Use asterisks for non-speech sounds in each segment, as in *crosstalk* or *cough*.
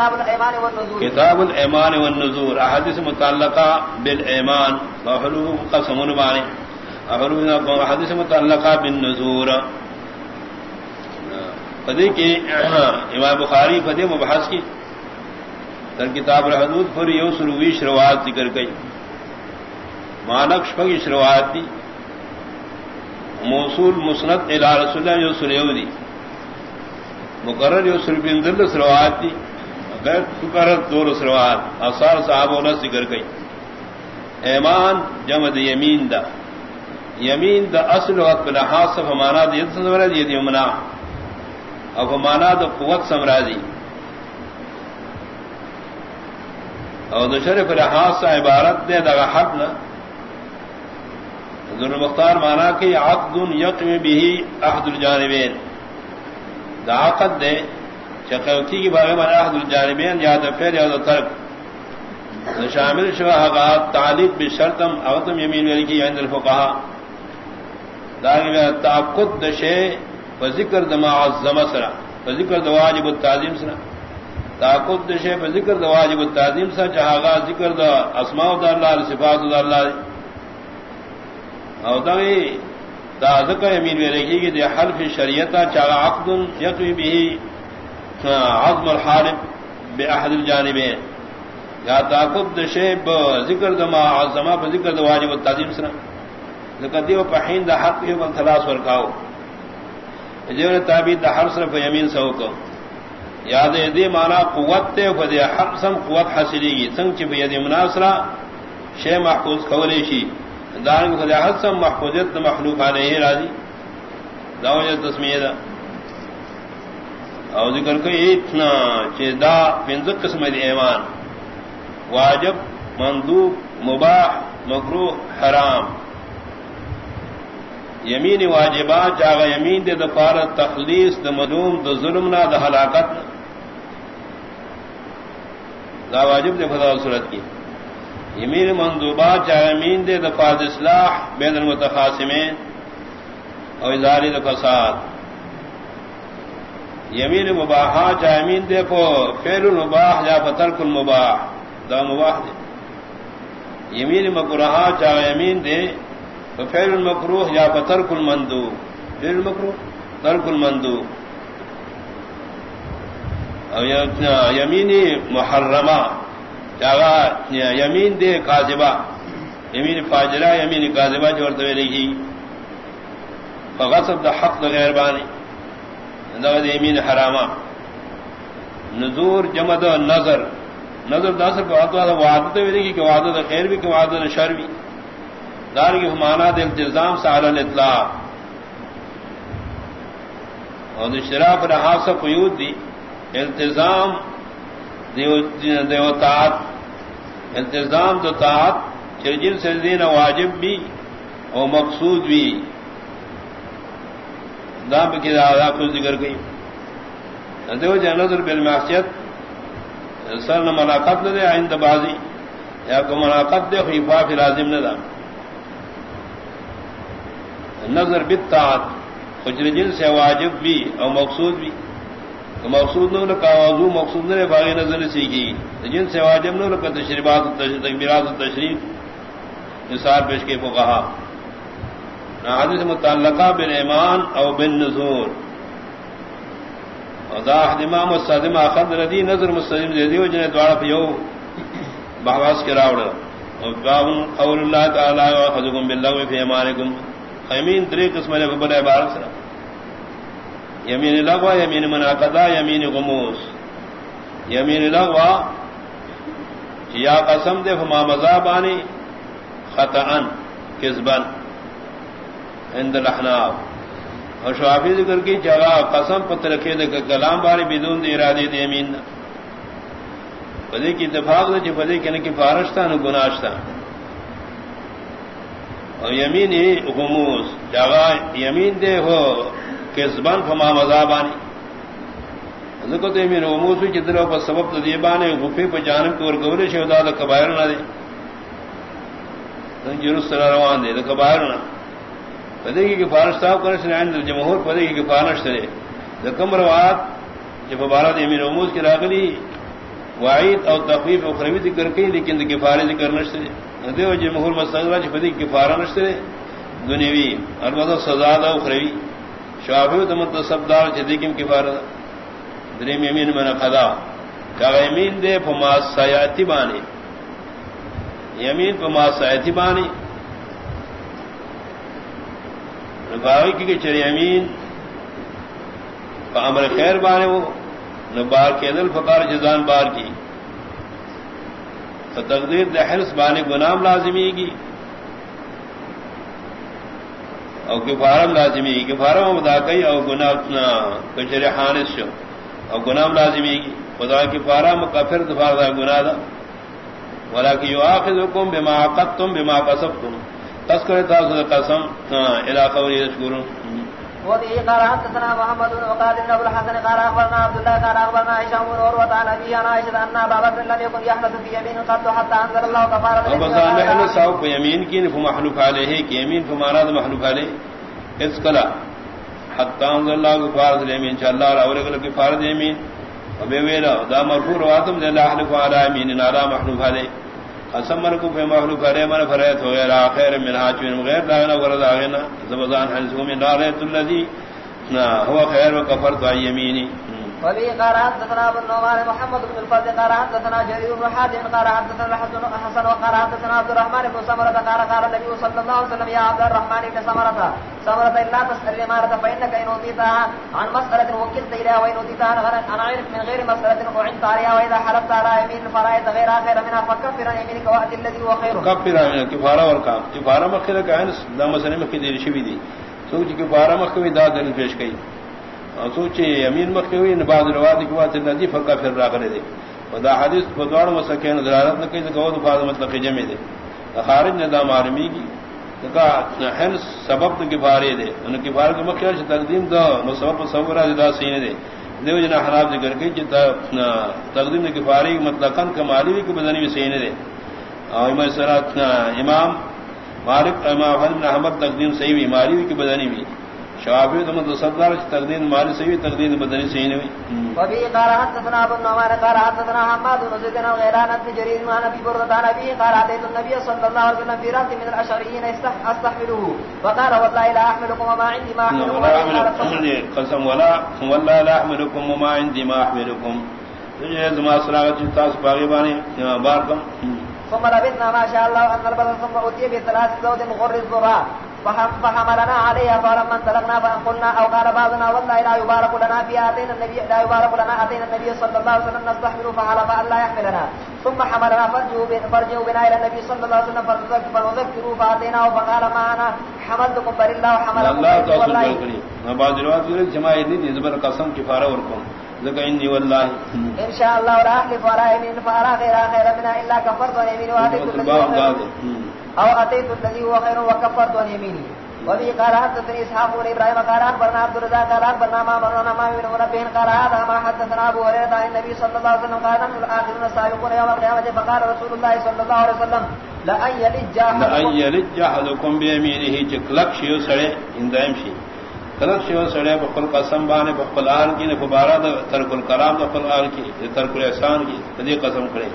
کتاب الایمان والنذور کتاب الایمان والنذور احادیث متعلقہ بالایمان. وحلوف قسمون بانی. احادیث متعلقہ بالنذور فدی کی *clears throat* امام بخاری فدی مبحث کی. در کتاب الحدود پر یو سلوی شروعات ذکر گئی مانک شپگی شروعات دی. موصول مسند الى رسول اللہ جو سلیو دی. مقرر جو سلوی اندر سروات دی. غیر مقرر دور سروات اثار صحابہ نے ذکر گئی ایمان جمد یمین دا. یمین دا اصل وقت لحاظ صف مانا دی. سمرا دی یمنا. او مانا دا قوت سمراجی او دا شرف لحاظ سے عبارت دے دا حق نہ ذر مختار مانا کہ عقد یقم بھی احد الجانبین. دا عقد دے چکوتی کی بارے میں احد الجانبین یا دا فیر یا دا ترک شامل شواہ غات تعلیق بشرطم اوتم یمین ولی کی عند الفقہا. دا تعقد دا شے فذکر دا معظم سرا فذکر دا واجب التعظیم سرا. تعقد دا شے فذکر دا واجب التعظیم سرا چاہا غا ذکر دا اسماء دا اللہ صفات دا اللہ او دغی دا ذکر یمین میں رکھی گی دے حلف شریعتا چاہا عقد یقوی بھی عظم الحارب بے احد الجانبین۔ یا تعقد دا شے ذکر دا معظم فذکر دا واجب التعظیم سرا۔ ذکر دیو پہین دا حق یو من ثلاث ورکاو جو تعبیر دا ہر صرف یمین سو کو یاد دی مانا قوت تے فدی حق سم قوت حاصلی گی۔ سنگ چی بیدی مناصرہ شے محفوظ خولی شی۔ دارنگ فدی حق سم محفوظیت دا مخلوق آنے علیہ راضی۔ دا وجہ تسمیہ دا۔ او ذکر کوئی اتنا چی دا قسم دی ایمان واجب، مندوب، مباح مکروح حرام. یمین واجبات چاغ یمین دے دفار تخلیص، د مدوم، د ظلم نہ د ہلاکت دا واجب دے فضا صورت کی یمین مندوبات چاغ یمین دے دفار اصلاح، بین المتخاصمین، او اداری د فساد. یمین مباحا چاہ یمین دے پو، فعل المباح یا فترک المباح، دا مباح دے. یمین مکرہا چاہ یمین دے فعل المکروح یا ترک المندو فعل المکروح ترک المندو او یمینی محرمہ یمین دے کاذبہ. یمین فاجرہ، یمین کاذبہ جو ورتوے لگی. فغصب دا حق دا غیر بانی دا یمین حرامہ نذور جمد نظر. نظر دا سر کو وعدت ہوئی لگی کہ وعدت خیر بھی کہ وعدت شر بھی. دار کی حمانات التظام سال الاطلاع. اور شراف رہا سا قیود دی التظام دیوتاط التظام دو طاعت چرجن سے دین واجب بھی اور مقصود بھی. دام کی دادا کو ذکر گئی دیو جنظر بالمعصیت سر نہ ملاقات نہ دے آئند بازی. یا کو ملاقات دے خیفا فی لازم نہ دام نظر بتاعت خجر جن سے واجب بھی اور مقصود بھی مقصود نو کا وضو مقصود نے باغی نظر سیکھی جن سے واجب نو کا تشریفات تکبیرات، تشریف نثار پیش کے کو کہا حادث متعلقہ بن ایمان او بن نظور اور امام الصدم اخذ ردی نظر مستجم دے دیو جنہیں دوارا پیو بحواس کے راوڑ اور باب قول اللہ تعالی واخذکم باللغو فی امانکم امین تری قسم نے بڑے عبارت سرا. یمین لغوا یمین مناقضا یمین غموس. یمین لغوا یا قسم دے، فما مذابانی، خطأن، کذبن. عند الاحناف. اور شوافی ذکر کی جگہ قسم پتر رکھے دے کلام باری بدون دے ارادے دے یمین فدی کی اتفاق دے چھ فدی کنے کی فارشتا نو گناشتا اور یمین غموس جگہ یمین دے ہو کہ زبان فما مذابانی ذکر تو یمین غموس بھی جدر پر سبب تو دیبانے غفی پر جانب کی ورگوری شہدہ دا کبائر نہ دے. جرس سر روان دے، دا کبائر نہ. پدے کی کفارش صاحب کرنے سے عند جمہور پدے کی کفارش کرے دا کم روات جب بارات یمین غموس کی راگلی وعید او تخفیف اخروی ذکر کی لیکن کفارے ذکر نشتے۔ دیو جمہور مستقرہ چھ پدی کفارہ نشتے۔ دنیوی البتہ سزا دا اخروی شافی تو متصب دار چھ دیکم کفارہ دریم یمین من خدا کہ یمین دے فما سیاتی بانی۔ یمین فما سیاتی بانی۔ رفاوی کی کہ چر یمین امر خیر بانے وہ نہ بار کے دل فقار جزان بار کی۔ تو تقدیر دہرس بانے گنام لازمی کی اور کفارم لازمی کی کفارم ادا کئی اور گنا کچر حانس شو۔ اور گنام لازمی کی خدا کی فارا مکفر دفار دا گنا دا۔ ولا کہ یو آخذ حکم بما قد بما قصب تم تذکر تاثر قسم علاقہ ولی یشکرون وفي قال حدثنا محمد بن وقال بن ابو الحسن قال اخبرنا عبد الله قال اخبرنا عائشه بن عروه عن ابي عن عائشه ان ابا بكر لم يكن يحدث في يمين قد حتى انزل الله كفاره وبزان نحن ساو في يمين كين فمحلوف عليه كي يمين فماراد محلوف عليه. اس کلا حتى انزل الله كفاره اليمين ان شاء الله اور اگر كفاره اليمين. ابي ویلا دا مرفوع رواتم دے لا حلف على يمين على محلوف عليه. اسمر کو فی محلوف کرے من فرایت ہو غیر اخر من حاج من غیر داغنا، ورد اغنا زبزان حنزو من نارت الذی ہوا خیر و کفر وکفرت یمینی۔ وبه قال حدثنا ابو النعمان محمد بن الفضل قال حدثنا جرير بن حاتم قال حدثنا الحسن حسن وقال حدثنا عبد الرحمن بن سمرة قال قال النبي صلى الله عليه وسلم يا عبد الرحمن بن سمرة سمرة لا تسأل الإمارة، فإنك إن أوتيتها عن مسألة وكلت إليها وإن أوتيتها عن غير من غير مسألة أعنت عليها، وإذا حلفت على يمين فرأيت غير خير منها، فكفر عن يمينك وأتي الذي هو خير. كفر عن يمينك كفارة والكام كفارة مخلق عن لا مسألة مخلق دير شبي دي سوچ كفارة مخلق دا دل پیش کئی. سوچے امین مکھ ہوئی نباد رواد کی بات ندی فقہ پھر را کرے دے خدا حدیث بدوڑ مسکین ضرارت نہ کہ گود فاض مطلب جمع دے خارج نے دام عالمی کی کہا ہن سبب تو کفارے دے ان کفار کے مکھ سے تقدیم دو نو سبب صبر ادا سینے دے دیو جنا حرام ذکر کی کہ تقدیم نے کفاری مطلق کمالی کی بدنی میں سینے دے اور امام مالک، امام احمد تقدیم صحیح بیماری کی بدنی بھی شوابی تو متصدر تقدیر مال سے تقدیر بدنی سے نہیں وبي قال حدثنا ابو النعمان قال حدثنا حماد بن زيد بن غيران بن جرير عن ابي برده عن ابي قال اتيت النبي صلى الله عليه وسلم في رات من الاشعريين استحمله فقال والله لا احملكم وما عندي ما احملكم قسم ولا والله لا احملكم وما عندي ما احملكم تجھے ما صلاۃ تاس باغی بانی بارکم ثم لبثنا ما شاء الله ان البلد ثم اتي بثلاث زوج مغرز ذرا فحملنا عليها فلما انطلقنا فقلنا او قال بعضنا والله لا يبارك لنا في اتينا النبي لا يبارك لنا اتينا النبي صلى الله عليه وسلم نستحمل فحلف ان لا يحملنا. ثم حملنا فرجوا بنا الى النبي صلى الله عليه وسلم فنذكروا فاتيناه فقال ما انا حملتكم بل الله حمل الله بعض روایت جماعت نہیں زبر قسم انی والله. ان شاء الله لا احلف ولا يمين فارا غير خير منا الا كفرت ويمين واتيت او اتيت الذي هو خير وكفرت عن يميني وبي قال حدثني اسحاق بن ابراهيم قال اخبرنا عبد الرزاق قال اخبرنا ما مرنا ما من منبه قال هذا ما حدثنا ابو هريره عن النبي صلى الله عليه وسلم، قال نحن الاخرون السابقون يوم القيامه فقال رسول الله صلى الله عليه وسلم، لا ان يلج لا يلج احدكم بيمينه جكلك شيء سڑے اندائم شيء کلک شیو سڑے بخل قسم بانے بخل آن کی نفو بارا ترک الکرام بخل آن کی ترک الاحسان کی تدی قسم کھڑے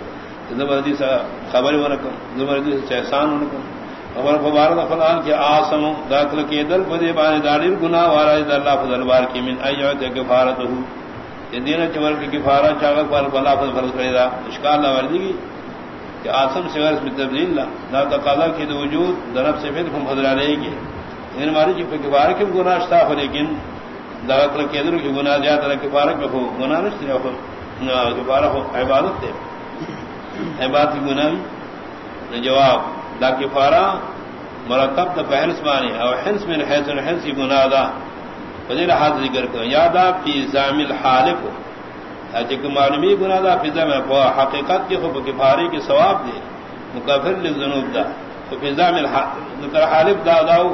زبردی سے خبر ورکم زبردی سے احسان ورکم خبر فبارد فلان کے آسم داخل کے دل بدے بانے داڑیر گناہ وارا اللہ فضل بار کی من ایوت کفارت ہو یہ دین چور کی کفارت چاغک پر بلا فضل فرض کرے دا، اشکال نہ وردی کی کہ آسم سے غرض تبدیل لا لا تقاضا کی دو وجود ضرب سے پھر ہم فضل رہے گی ان ہماری جو کفار کے گناہ اشتا ہو لیکن داخل کے دل کی گناہ زیادہ کفار کے گناہ نہیں ہو کفار ہو عبادت بات گناوی جواب، دا کفارا مرکب دا پہنس مانی او حنس من حیث حنس کی گناہ دا فضیل حاد ذکر کرو، یادا فی زام الحالف اچھک معلومی گناہ دا فی زام حقیقت کی خوب کفاری کی ثواب دے، مکفر للذنوب دا۔ تو فی زام الحالف دا داو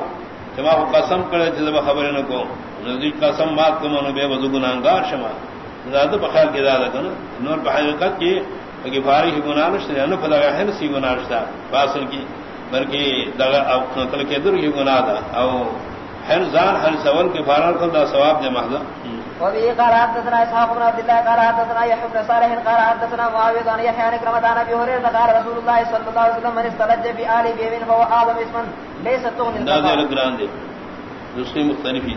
چما کو قسم کرے چیز خبر نکو نزدیک قسم مات کو منو بے وضو گناہگار شما۔ زیادہ بخیر کی دادا کنا نور بحقیقت کی فاری کی گنانش نے انف لگا ہے سی گنانش تھا فاصل کی بلکہ کل کے در کی گناہ تھا او ہر زان ہر سوال کے فارغ کر دا ثواب دے محضا وبه قال حدثنا اسحاق بن عبد الله قال حدثنا يحيى بن صالح قال حدثنا معاويه عن يحيى عن كرمة عن ابي هريره قال رسول الله صلى الله عليه وسلم من استلج بآل بيمين فهو اعظم اسما ليس تغني انداز الكفارة. الگران دے۔ نسخے مختلف ہی۔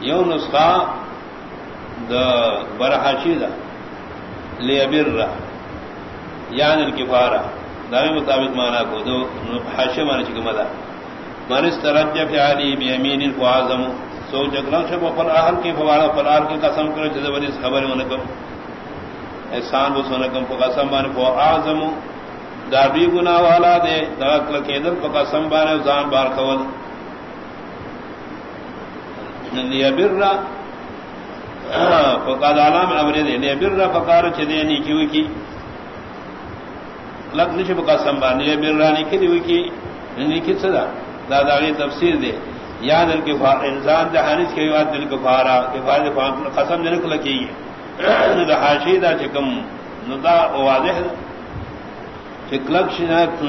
یو نسخہ دا برحاشی دا۔ لیبر را یعنی الکفارہ. داوی مطابق مانا کو دو حاشی مانا چکم دا. من استرجع فی علی بیمین فعظم سوچ اکرم شب اپر اہل کی فوارا پر اہل کی قسم کرو جزا بری اس خبر منکم احسان بس منکم فقسم بانی فعظم دابی گناہ والا دے داکل کیدل فقسم بانی زان بار خول لیبر فقاد علام امر دے لیبر فقار چدے نیکی کی لگ نشب قسم بانی لیبر نیکی دی کی نیکی صدا دادا کی تفسیر دے یا دل کے فار انسان جہانس کے یاد دل کے فارا کے فار قسم جنک لکی دا حاشی دا چکم ندا واضح دا چکلک شنات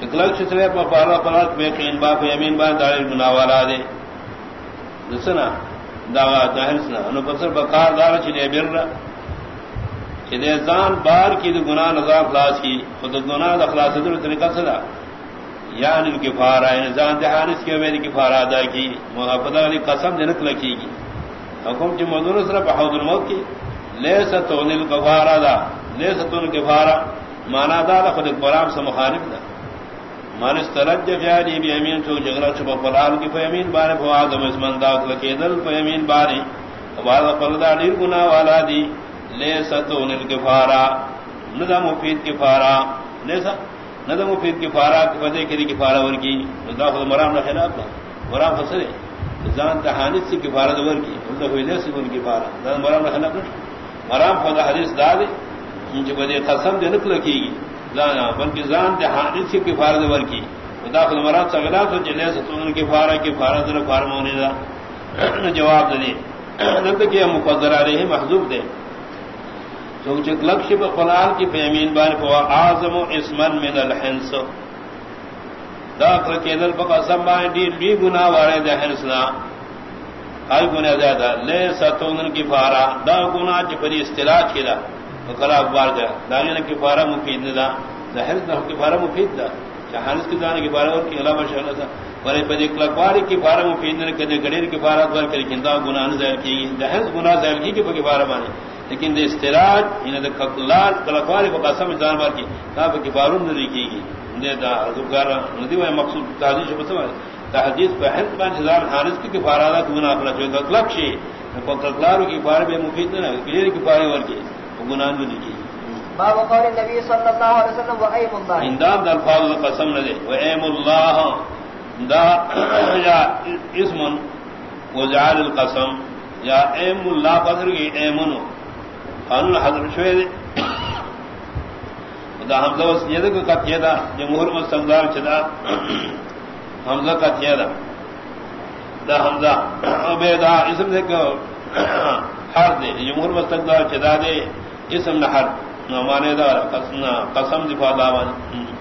چکلک شسرے پا پارا پرات بے قین با پا یمین با دار گناوالا دے دسنا داغا جاہرسنا انو پسر بکار دارا چلے بر چلے زان بار کی دو گناہ نظام خلاص کی. خود گناہ دا خلاص در طریقہ صدا یعنی کفارہ یعنی زان دہانس کی میری کفارہ ادا کی. محافظہ علی قسم جنک لکی گی. حکم چی مدون صرف حوض الموت کی. لے ستون الکفارہ دا. لے ستون الکفارہ مانا دا دا خود اکبرام سے مخالف دا. من استرج فیالی بی امین چو جغرا چو بفلال کی فیمین بارے فوادم اسمن دا لکی دل فیمین بارے۔ وبعد فردا دیر گناہ والا دی۔ لے ستون الکفارہ ندا مفید کفارہ لے سا ندا مفید کفارہ کی وجہ کری کفارہ ورکی۔ ندا خود مرام نہ خلاف دا مرام خسرے زان تحانیت سے کفارہ دور کی ندا ہوئی لے سکون کفارہ ندا مرام نہ خلاف نشو مرام خود حدیث دا دے انچہ بدے قسم دے نکل کی گی زانا بلکہ زان دے تحانیت سے کفارہ دور کی ندا خود مرام سے غلاف تو چلے ستون کفارہ کفارہ در فارم ہونے دا جواب دے ندا کیا مقدر علیہ محضوب دے چونکہ لکش قرآن کی فیمین بان کو اعظم اسمن من الحنس. داخل کے دل بقا سمان دی بی گناہ والے دے حنسنا ہر گناہ زیادہ لے ستون کی فارا دا گناہ چی پری اصطلاح کی دا اخبار دا داغین کی فارا مفید دا. دا حنس دا کی فارا مفید دا چاہ حنس کی دانے کی فارا ور کی علامہ شہر دا ورے پدی کلکواری کی فارا مفید دا کدے گڑیر کی فارا دور کری کندا گناہ نزائل کی دا حنس گناہ زائل کی کی پکی فارا مانے لیکن دے استراج انہیں دے کلال کلکواری کو قسم جان بار کی کہا کہ بارون نہ کی گی دے دا ذکر ندی وہ مقصود تحدیث بتا ہے تحدیث پہ ہند پانچ ہزار حارث کی کفارہ کو گناہ اپنا چاہیے کلک شی کو کلکلارو کی فار بے مفید نہ کلیر کی فار ور کی گناہ نہ کی باب قول النبي صلى الله عليه وسلم وايم الله اندام الفاظ القسم نہ دے۔ و ایم اللہ؟ دا یا اسم وجعل القسم۔ یا ایم اللہ قدر کی ایمنو قانون حضرت شوئے دے۔ دا حمزہ وسیدہ کو قطعہ دا۔ جمہور مستمدار چدا حمزہ قطعہ دا۔ دا حمزہ عبیدہ اسم دے کو حر دے۔ جمہور مستمدار چدا دے۔ اسم نحر نمانے دا قسم دفاع داوان۔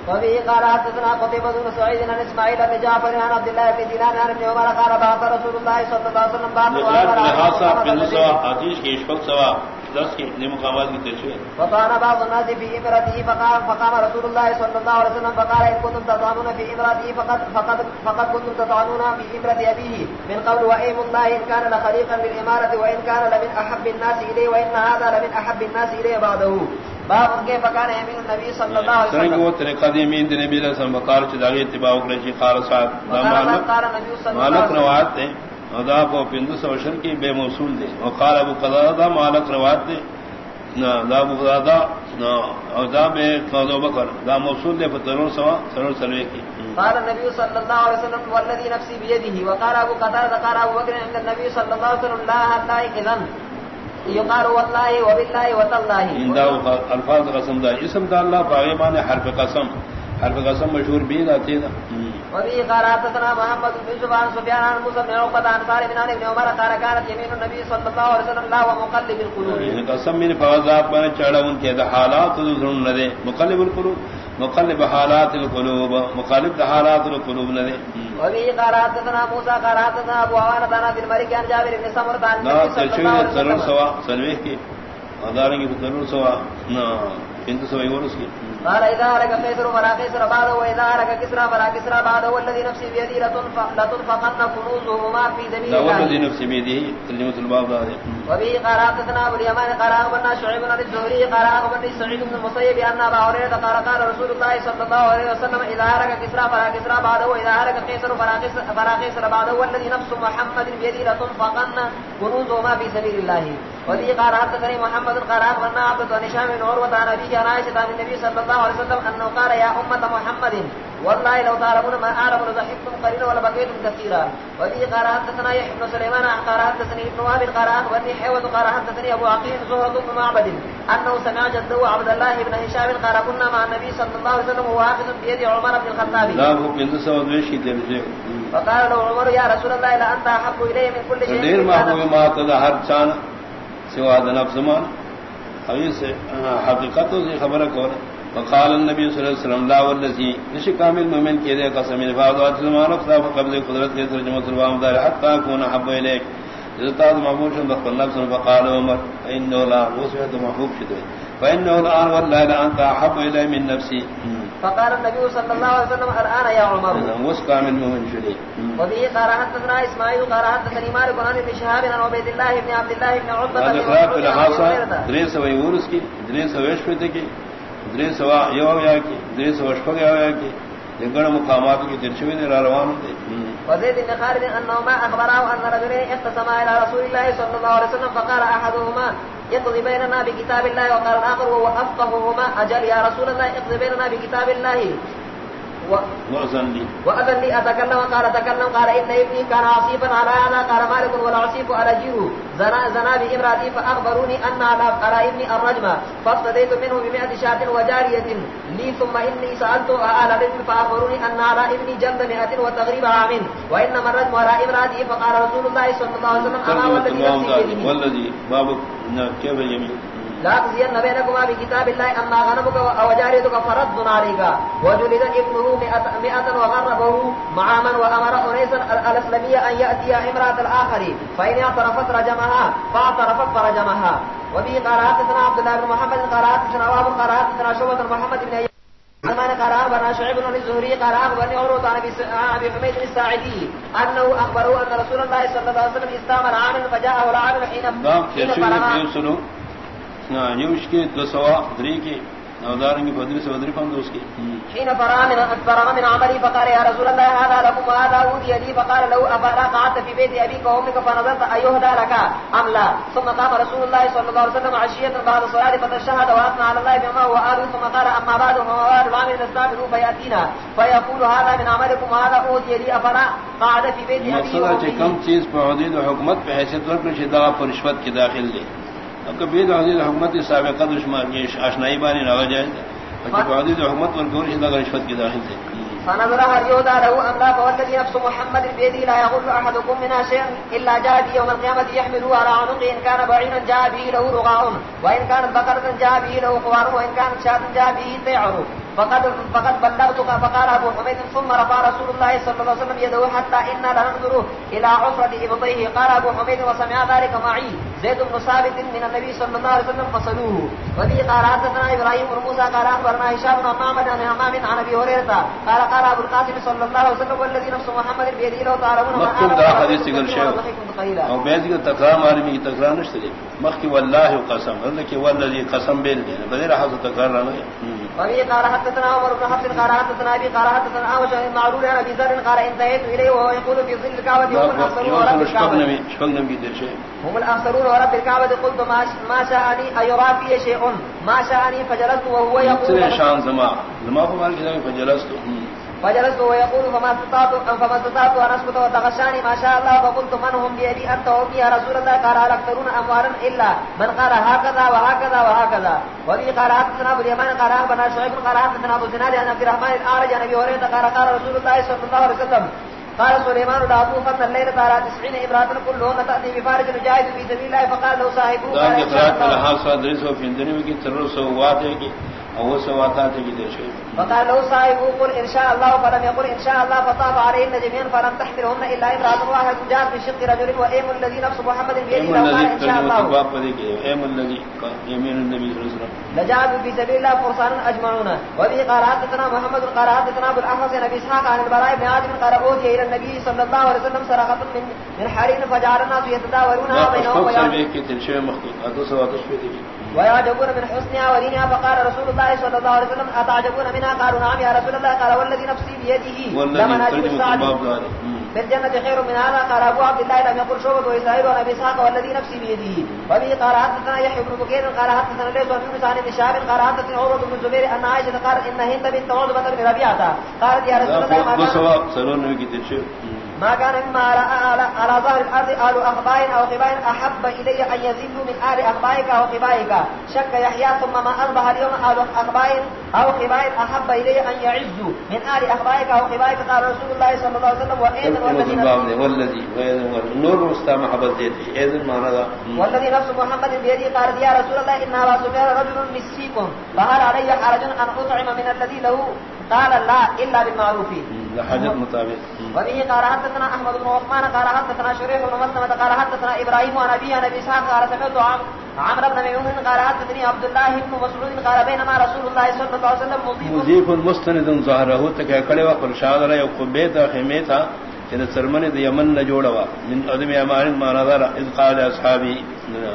وبه قال حدثنا قتيبة بن سعيد عن اسماعيل بن جعفر عن عبد الله بن دينار عن ابن عمر قال بعث رسول الله صلى الله عليه وسلم بعث لحاظہ پندر سوا حدیث کی اشفق سوا۔ مقامات کی تشریح وقال بعض الناس في امرته فقال فقام رسول الله صلى الله عليه وسلم فقال ان كنتم تطعنون في امرته فقد فقد فقد كنتم تطعنون في امرة ابيه من قول وايم الله ان كان لخليقا بالامارة وان كان لمن احب الناس اليه وان هذا لمن احب الناس اليه بعده. باب كيف كان يمين النبي صلى الله عليه وسلم. وہ طریقہ دی مین دی نبی علیہ السلام بکار چداغی اتباع اکرے چی خار صاحب. دا وقال مالک قال النبي صلى الله مالک وسلم. روایت دے ادا کو پندو سوشن کی بے موصول دے. وقال ابو قضا دا مالک روایت دے. نا دا ابو نا او دا بے قضا بکر. دا موصول دے فترون سوا سلوے کی. قال صلى الله عليه وسلم والذي نفسي بيده. وقال ابو قتاده قال ابو بكر عند النبي صلى الله عليه وسلم لا اذن الفاظ قسم دا. اسم دا اللہ پاگے مانے حرف قسم. حرف قسم مشہور بھی آتی دا وبه قال حدثنا محمد بن عن سفيان عن موسى بن عقبة عن سالم بن ابن عمر قال كانت يمين النبي صلى الله عليه وسلم لا ومقلب القلوب. قسم من فوضات بنے چڑھا ان کے حالات ذرن نہ دے مقلب القلوب مقلب حالات القلوب مخالف حالات القلوب نے وبه قرات لنا موسى قرات لنا ابو عوانة لنا في الملك عن جابر بن سمرة عن النبي صلى الله عليه وسلم. سوا سلوے کی. گے ضرور سوا. نہ ہند سوا یونس کی. قال اذا هلك قيصر فلا قيصر بعده واذا هلك كسرى فلا كسرى بعده. والذي نفسي بيده لتنفق لتنفقن كنوزهما في سبيل لا والذي الله نفسي بيده ترجمة الباب هذا وبه قال حدثنا ابو اليمان قال اخبرنا شعيب بن الزهري قال اخبرني سعيد بن المسيب ان ابا هريره قال قال رسول الله صلى الله عليه وسلم اذا هلك كسرى فلا كسرى بعده واذا هلك قيصر فلا قيصر بعده. والذي نفس محمد بيده لتنفقن كنوزهما في سبيل الله. وبه قال حدثني محمد قال اخبرنا عبد بن هشام بن عروه عن ابيه عن عائشه عن النبي صلى الله عليه وسلم انه قال يا امه محمد والله لو تعلمون ما اعلم لضحكتم قليلا ولبقيتم كثيرا وبه قال حدثنا يحيى بن سليمان قال حدثني ابن وهب قال اخبرني حيوه قال حدثني ابو عقيل زهره بن معبد انه سمع جده عبد الله بن هشام قال كنا مع النبي صلى الله عليه وسلم وهو بيد عمر بن الخطاب لا هو دوشي تلزي فقال له عمر يا رسول الله لا انت احب الي من كل شيء دیر ما هو ما چان سوا دنب زمان ابھی سے حقیقت سے خبر کو وقال النبي صلى الله عليه وسلم، لا والذي نش كامل مومن کے دے قسم وقت زمان خدا قبل قدرت کے ترجمہ الوام دار حتى كون حب اليك ذات معمول بقول نفس فقال عمر انه لا وسعت محبوب شده فانه الان والله لا انت احب الي من نفسي. فقال النبي صلى الله عليه وسلم الان يا عمر. وس كامل مومن شدي وبه قال حدثنا اسماعيل قال حدثني مالك عن ابن شهاب عن عبيد الله بن عبد الله بن عتبة بن خلاف مسعود عن الحاصل أبي هريرة. دري سوا يورس کی دري سوا يشفت کی دري سوا يو يا کی دري سوا شفق يا کی لگن مقامات کی درشوی نے روان دے وزيد بن خالد انه ما اخبره ان رجلين اختصما الى رسول الله صلى الله عليه وسلم فقال احدهما يقضي بيننا بكتاب الله وقال الاخر وهو افقههما اجل يا رسول الله اقضي بيننا بكتاب الله. و... وأذن لي. وأذن لي. أتكلم؟ قال تكلم قال إن ابني كان عصيبا على هذا قال مالك والعصيب أرجيه زنا, زنا بإمراتي فأخبروني أن على, على ابني الرجمة فافتديت منه بمئة شاة وجارية لي. ثم إني سألت أهل العلم فأخبروني أن على ابني جلد مئة وتغريب عام. وإنما الرجم على إمراتي. فقال رسول الله صلى الله عليه وسلم أما والذي نفسي والذي بابك؟ كيف اليمين لا تزين بينكما بكتاب الله أما غنمك وجاريتك فرد عليك وجلد ابنه مئة, وغربه مع من وأمر أنيسا الأسلمية أن يأتي امرأة الآخر. فإن اعترفت رجمها فاعترفت فرجمها. وبه قال حدثنا عبدالله بن محمد قال حدثنا وابن قال حدثنا شعبة محمد بن زمان قال أخبرنا شعيب بن الزهري قال أخبرني عروة عن أبي حميد الساعدي أنه أخبره أن رسول الله صلى الله عليه وسلم استعمل عامل فجاءه العامل حين یوش کے دو سوا دری نودارن کی بدری سے بدری پند اس کی۔ حين فرغ من فرغ من عملي فقال يا رسول الله هذا لكم وهذا أودي لي فقال أفلا قعدت في بيت أبيك وأمك فنظرت أيهدى لك أم لا؟ ثم قام رسول الله صلى الله عليه وسلم عشية بعد الصلاة فتشهد وأثنى على الله بما هو آل. ثم قال أما بعد آل؟ العامل نستعمل فيأتينا. فيقول هذا من عملكم وهذا أودي لي. أفلا قعد في بيت أبي مقصد ہے کہ کم چیز پر حدود حکومت پہ حیثیت ورکر شدہ پر رشوت کی داخل لے۔ کبھی حکومت کی سابقہ دشمن کی آشنائی بانی نہ ہو جائے حدود حکومت پر گور شدہ رشوت کی داخل سے فنظر هل يهدى له أم لا فوالذي نفس محمد بيده لا يغل أحدكم منها شيئا إلا جاء به يوم القيامة يحمله على عنقه إن كان بعيرا جاء به له رغاء وإن كانت بقرة جاء به له قوار وإن كانت شاة جاء به طيعر فقد فقد بلغتك فقال أبو حميد ثم رفع رسول الله صلى الله عليه وسلم يده حتى إنا لننظر إلى عفرة إبطيه قال أبو حميد وسمع ذلك معي؟ زيد بن ثابت من النبي صلى الله عليه وسلم فصلوه وبه قال حدثنا إبراهيم بن موسى قال أخبرنا هشام بن محمد عن همام عن أبي هريرة قال قال أبو القاسم صلى الله عليه وسلم والذي نفس محمد بيده لو تعلمون ما مكتوب ولكم حديث. وضحكتم قليلا. اور بیت کی تکرار معلومی تکرار نشتے مخ کی واللہ قسم اللہ کی والذی قسم بیل دے بدر حاصل تکرار نہ وبه قال حدثنا عمر بن حفص قال حدثنا ابي قال حدثنا بن معلول عن ابي ذر قال انتهيت اليه وهو يقول في ظل الكعبه ورب هم الاخسرون ورب الكعبه قلت ما ما شاءني ايرى في شيء. ما شاءني فجلست وهو يقول شان زما. زما کو مال کی جگہ فجلست. فجلست وهو يقول فما استطعت فما استطعت ان اسكت وتغشاني ما شاء الله. فقلت من هم بيدي؟ انت وامي يا رسول الله. قال الاكثرون اموارا الا من قال هكذا وهكذا وهكذا. وبه قال حدثنا ابو اليمان. قال اخبرنا شعيب. قال حدثنا ابو زناد. عن عبد الرحمن الاعرج عن ابي هريره قال قال رسول الله صلى الله عليه وسلم قال سليمان لا توفن الليلة على تسعين امرأة كلهن تأتي بفارج يجاهد في سبيل الله فقال له صاحبه قال کے إن شاء افراد کا الله. لحاظ سا دریس و فندنی کی وات ہے کہ او سواتا کی دے فقال له صاحب قل ان شاء الله فلم يقل ان شاء الله فطاف عليهن جميعا فلم تحملهن الا امراه واحد جاء في شق رجل وايم الذي نفس محمد بيده قال ان شاء الله. ايم الذي يمين النبي صلى الله عليه وسلم. لجاء في سبيل الله فرسان اجمعون وبه قال حدثنا محمد قال حدثنا ابو الاحوص نبي اسحاق عن البراء بن عازم قال اوتي الى النبي صلى الله عليه وسلم سرقه من من حرير فجعل الناس يتداولونها بينهم ويعلمون ويعجبون من حسنها ودينها فقال رسول الله صلى الله عليه وسلم أتعجبون منها؟ قالوا نعم يا رسول الله. قال والذي نفسي بيده لمن أجب السعد في الجنة خير من هذا؟ قال أبو عبد الله لم يقل شعبة وإسرائيل ونبي ساق والذي نفسي بيده. وبه قال حدثنا يحيى بن بكير قال حدثنا ليس وفي مسان بن شهاب قال حدثنا عروة بن الزبير أن عائشة قالت إن هند بنت عتبة بن ربيعة. قالت يا رسول الله ما كان ما كان مما على, ظهر الأرض آل أخبائن أو خبائن أحب إلي أن يزلوا من آل أخبائك أو خبائك شك يحيى ثم ما أصبح اليوم آل أخبائن أو خبائن أحب إلي أن يعزوا من آل أخبائك أو خبائك قال رسول الله صلى الله عليه وسلم وإذن والذي والذي نور مستمع بزيد إذن ما نظر والذي نفس محمد بيدي قال يا رسول الله إن أبا سفيان رجل مسيكم. فهل علي حرج أن أطعم من الذي له؟ قال لا إلا بالمعروف. حاجت مطابق وبه قال حدثنا احمد بن عثمان قال حدثنا شريح بن مسلمة قال حدثنا ابراهيم عن ابي عن ابي اسحاق قال سمعت عمرو بن ميمون قال حدثني عبد الله بن مسعود قال بينما رسول الله صلى الله عليه وسلم مضيف. مستند ظهره تك کڑے وقت شاغ رہے قبیت خیمے تھا کہ سرمن دی یمن نہ جوڑوا. من ادم یمان ما نظر اذ قال اصحابی.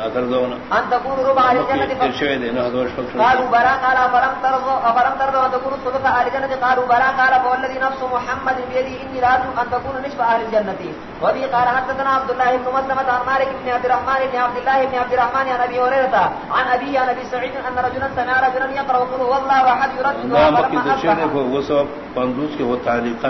اثر زون. ان تكون ربع الجنه تشوي دي نہ دوش فکر قالوا برا قال فرم ترض فرم ترض ان تكون ثلث اهل الجنه قالوا برا قال والذي نفس محمد بيده. اني لا ان تكون نصف اهل الجنه وبي قال حدثنا عبد الله بن مسلمة عن مالك بن عبد الرحمن بن عبد الله بن عبد الرحمن عن ابي هريره عن ابي عن ابي سعيد ان رجلا سمع رجلا يقرا قل والله احد يرد ما مكي تشوي کو وہ سب پندوس کے وہ تعلیقا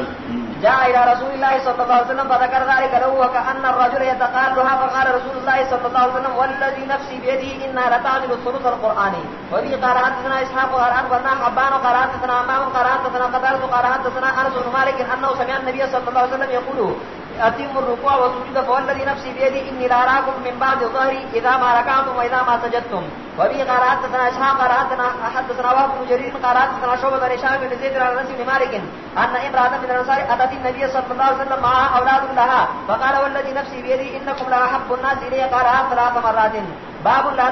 جاء الى رسول الله صلى الله عليه وسلم، فذكر ذلك له، وكأن الرجل يتقالها فقال رسول الله صلى الله عليه وسلم، والذي نفسي بيده إنها لتعجل الثلث القرآني. وفي قال حدثنا إسحاق قال حدثنا حبان قال حدثنا أمام قال حدثنا قتادة قال حدثنا أنس بن مالك أنه سمع النبي صلى الله عليه وسلم يقول أتم الركوع والسجود فوالذي نفسي بيدي إني لأراكم من بعد ظهري إذا ما ركعتم وإذا ما سجدتم. وفي قال حدثنا إسحاق، قال حدثنا حدثنا وهب بن جرير، قال حدثنا شعبة بن هشام بن زيد عن أنس بن مالك أن امرأة من الأنصار أتت النبي صلى الله عليه وسلم معها أولاد لها، فقال والذي نفسي بيدي إنكم لأحب الناس إلي قالها ثلاث مرات. باب لا